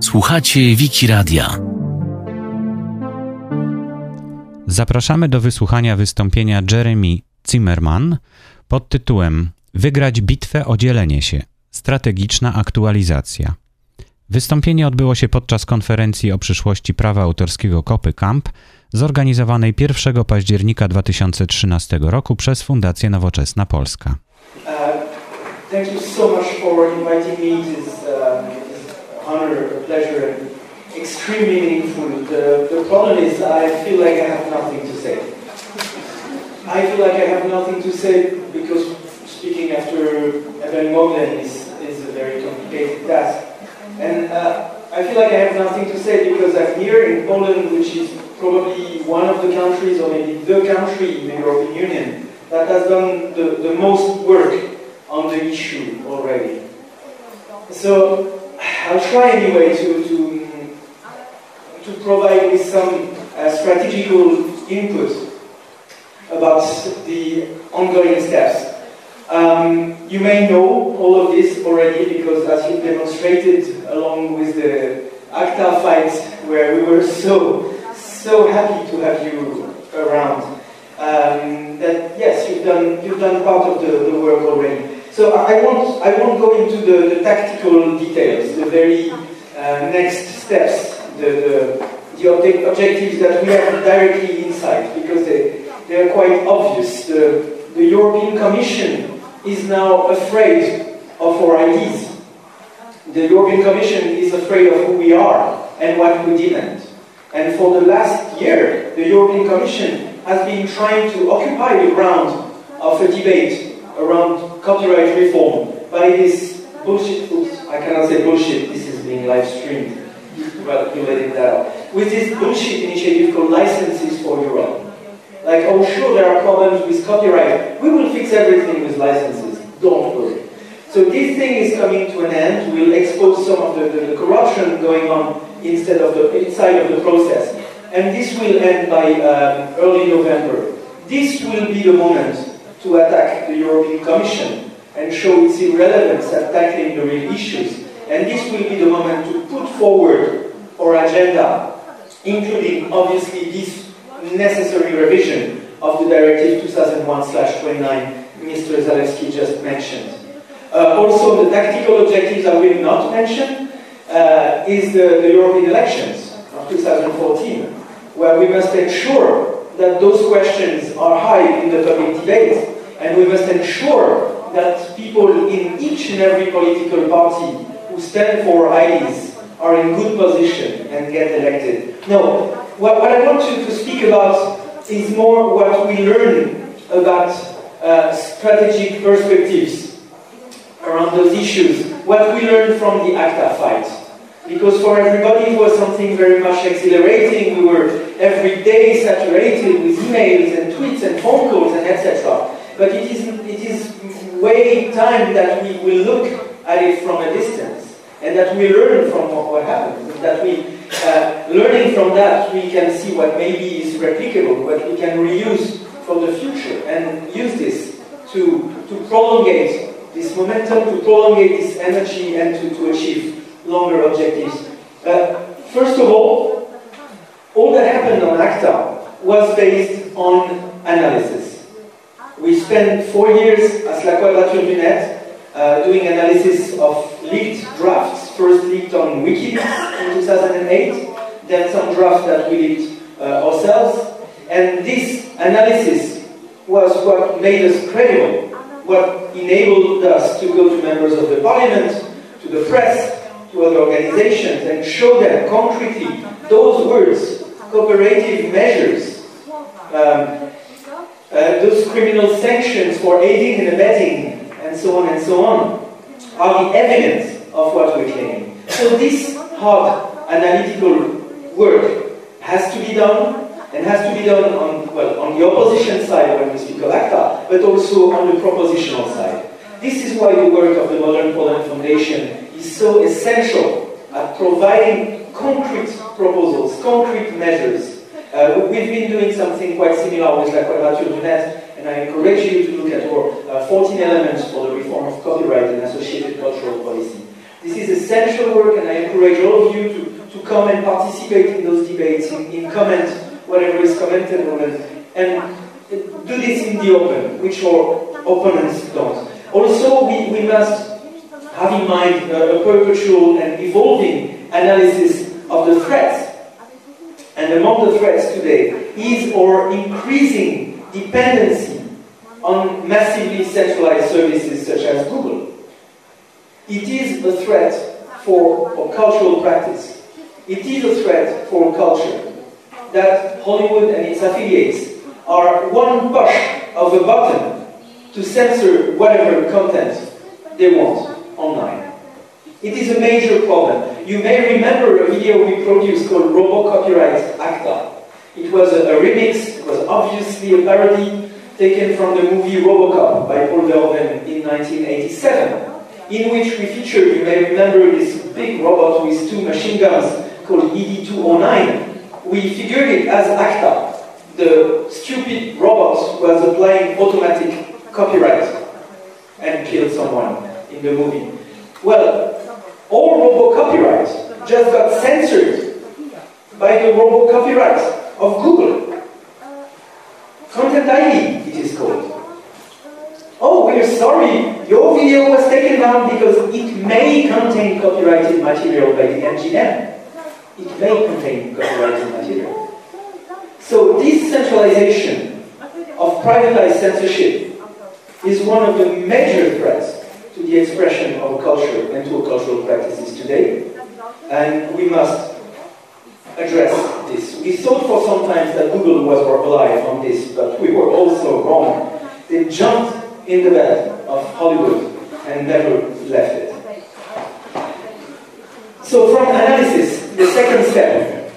Słuchacie Wiki Radia. Zapraszamy do wysłuchania wystąpienia Jeremy Zimmerman pod tytułem Wygrać bitwę o dzielenie się. Strategiczna aktualizacja. Wystąpienie odbyło się podczas konferencji o przyszłości prawa autorskiego Kopy Camp, zorganizowanej 1 października 2013 roku przez Fundację Nowoczesna Polska. Thank you so much for inviting me. It is, uh, is honor, a pleasure, and extremely meaningful. The, the problem is I feel like I have nothing to say. I feel like I have nothing to say because speaking after Eben Moglen is, is a very complicated task. And uh, I feel like I have nothing to say because I'm here in Poland, which is probably one of the countries, or maybe the country in the European Union, that has done the, the most work on the issue already. So I'll try anyway to, to, to provide with some uh, strategical input about the ongoing steps. Um, you may know all of this already because as you demonstrated along with the ACTA fight where we were so, so happy to have you around, um, that yes, you've done, you've done part of the, the work already. So I won't, I won't go into the, the tactical details, the very uh, next steps, the, the, the object, objectives that we have directly inside because they, they are quite obvious. The, the European Commission is now afraid of our ideas. The European Commission is afraid of who we are and what we demand. And for the last year, the European Commission has been trying to occupy the ground of a debate around copyright reform by this bullshit, oops, I cannot say bullshit, this is being live streamed. Well, you it out. With this bullshit initiative called Licenses for Europe. Like, oh sure, there are problems with copyright. We will fix everything with licenses. Don't worry. So this thing is coming to an end. We'll expose some of the, the, the corruption going on instead of the inside of the process. And this will end by um, early November. This will be the moment to attack the European Commission and show its irrelevance at tackling the real issues. And this will be the moment to put forward our agenda, including obviously this necessary revision of the Directive 2001-29 Mr. Zalewski just mentioned. Uh, also, the tactical objectives I will not mention uh, is the, the, European elections of 2014, where we must ensure that those questions are high in the public debate, and we must ensure that people in each and every political party who stand for ideas are in good position and get elected. No, what, what I want to, to speak about is more what we learn about uh, strategic perspectives around those issues, what we learned from the ACTA fight. Because for everybody it was something very much exhilarating. We were every day saturated with emails and tweets and phone calls and etc. But it is, it is way time that we will look at it from a distance and that we learn from what, what happened. That we, uh, learning from that, we can see what maybe is replicable, what we can reuse for the future, and use this to, to prolongate this momentum, to prolongate this energy, and to, to achieve longer objectives. Uh, first of all, all that happened on ACTA was based on analysis. We spent four years as La Quadrature du Net uh, doing analysis of leaked drafts, first leaked on WikiLeaks in 2008, then some drafts that we leaked uh, ourselves. And this analysis was what made us credible, what enabled us to go to members of the parliament, to the press, to other organizations, and show them concretely those words, cooperative measures, um, Uh, those criminal sanctions for aiding and abetting and so on and so on, are the evidence of what we're claiming. So this hard analytical work has to be done, and has to be done on, well, on the opposition side when we speak of ACTA, but also on the propositional side. This is why the work of the Modern Poland Foundation is so essential at providing concrete proposals, concrete measures. Uh, we've been doing something quite similar with La Quadrature du Net, and I encourage you to look at our uh, 14 elements for the reform of copyright and associated cultural policy. This is essential work, and I encourage all of you to, to come and participate in those debates, in, in comment whatever is commented on, and, and do this in the open, which our opponents don't. Also, we, we must have in mind uh, a perpetual and evolving analysis of the threats. And among the threats today is our increasing dependency on massively centralized services such as Google. It is a threat for a cultural practice. It is a threat for culture that Hollywood and its affiliates are one push of a button to censor whatever content they want online. It is a major problem. You may remember a video we produced called Robo Copyright ACTA. It was a, a remix, it was obviously a parody taken from the movie Robocop by Paul Verhoeven in 1987, in which we featured, you may remember, this big robot with two machine guns called ED209. We figured it as ACTA. The stupid robot was applying automatic copyright and killed someone in the movie. Well, all robo copyright just got censored by the robo copyright of Google. Content ID, it is called. Oh, we're sorry, your video was taken down because it may contain copyrighted material by the MGM. It may contain copyrighted material. So this centralization of privatized censorship is one of the major threats to the expression of culture and to cultural practices today. And we must address this. We thought for some time that Google was alive on this, but we were also wrong. They jumped in the bed of Hollywood and never left it. So from analysis, the second step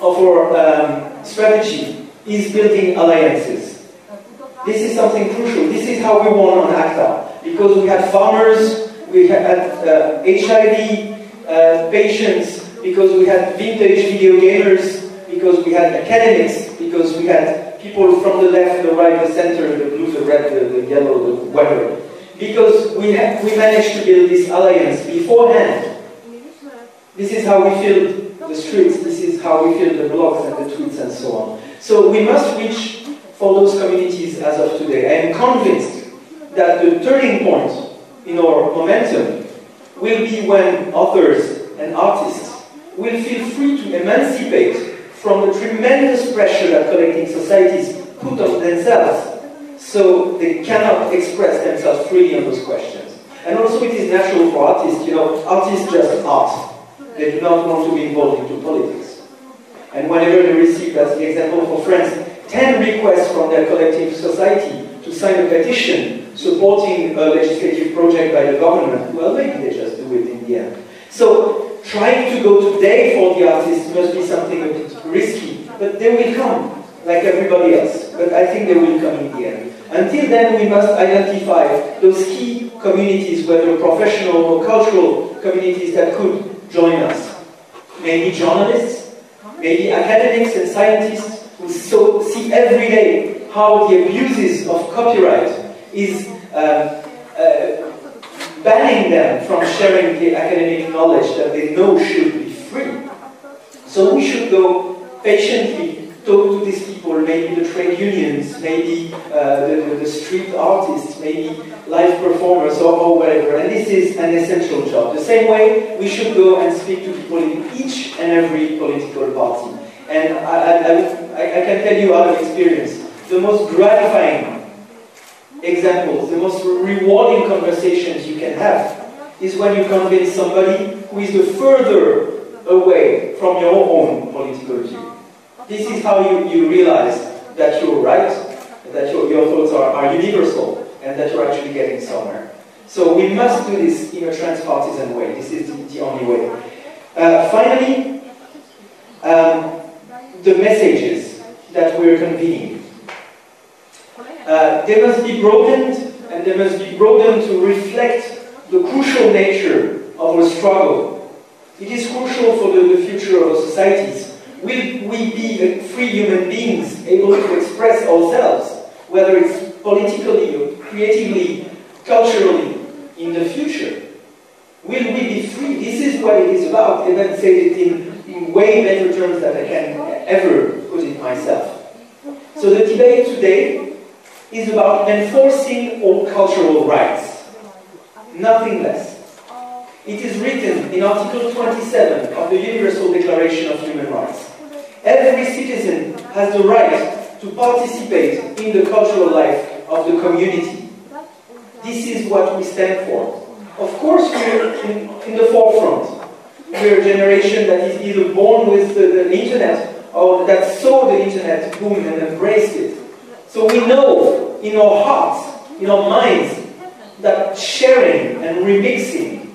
of our um, strategy is building alliances. This is something crucial. This is how we won on ACTA. Because we had farmers, we had uh, HIV uh, patients, because we had vintage video gamers, because we had academics, because we had people from the left, the right, the center, the blue, the red, the, the yellow, the whatever. Because we, we managed to build this alliance beforehand. This is how we filled the streets, this is how we filled the blogs and the tweets and so on. So we must reach for those communities as of today. I am convinced that the turning point in our momentum will be when authors and artists will feel free to emancipate from the tremendous pressure that collecting societies put on themselves so they cannot express themselves freely on those questions. And also it is natural for artists, you know, artists just art. They do not want to be involved into politics. And whenever they receive, as the example for France, 10 requests from their collective society sign a petition supporting a legislative project by the government, well, maybe they just do it in the end. So trying to go today for the artists must be something a bit risky, but they will come, like everybody else. But I think they will come in the end. Until then, we must identify those key communities, whether professional or cultural communities that could join us. Maybe journalists, maybe academics and scientists who so, see every day how the abuses of copyright is uh, uh, banning them from sharing the academic knowledge that they know should be free. So we should go patiently talk to these people, maybe the trade unions, maybe uh, the, the, street artists, maybe live performers or, or, whatever. And this is an essential job. The same way we should go and speak to people in each and every political party. And I, I, I, I can tell you out of experience, the most gratifying examples, the most rewarding conversations you can have is when you convince somebody who is the further away from your own political view. This is how you, you realize that you're right, that your, your thoughts are, are universal, and that you're actually getting somewhere. So we must do this in a transpartisan way. This is the, the only way. Uh, finally, um, the messages that we're convening. Uh, they must be broadened, and they must be broadened to reflect the crucial nature of our struggle. It is crucial for the, the future of our societies. Will we be free human beings able to express ourselves, whether it's politically or creatively, culturally, in the future? Will we be free? This is what it is about. And then say it in, in way better terms than I can ever put it myself. So the debate today is enforcing all cultural rights. Nothing less. It is written in Article 27 of the Universal Declaration of Human Rights. Every citizen has the right to participate in the cultural life of the community. This is what we stand for. Of course, we're in, in the forefront. We're a generation that is either born with the, the internet or that saw the internet boom and embraced it. So we know in our hearts, in our minds, that sharing and remixing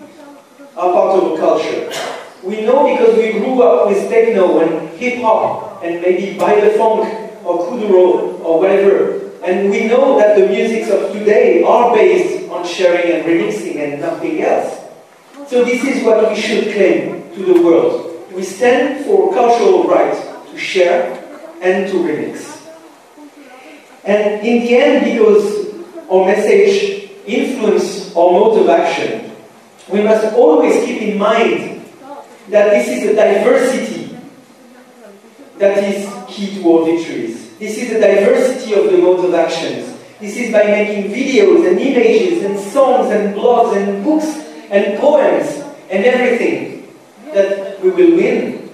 are part of a culture. We know because we grew up with techno and hip hop and maybe by the funk or kuduro or whatever. And we know that the musics of today are based on sharing and remixing and nothing else. So this is what we should claim to the world. We stand for cultural right to share and to remix. And in the end, because our message influence our mode of action, we must always keep in mind that this is a diversity that is key to our victories. This is a diversity of the modes of actions. This is by making videos and images and songs and blogs and books and poems and everything that we will win.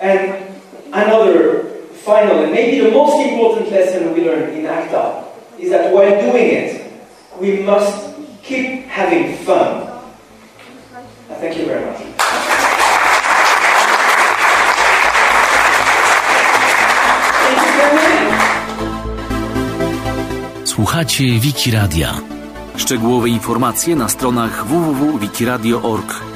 And another final and maybe the most important lesson we learned in ACTA is that while doing it, we must keep having fun. Thank you very much. Słuchacie Wiki. Szczegółowe informacje na stronach www.wikiradio.org.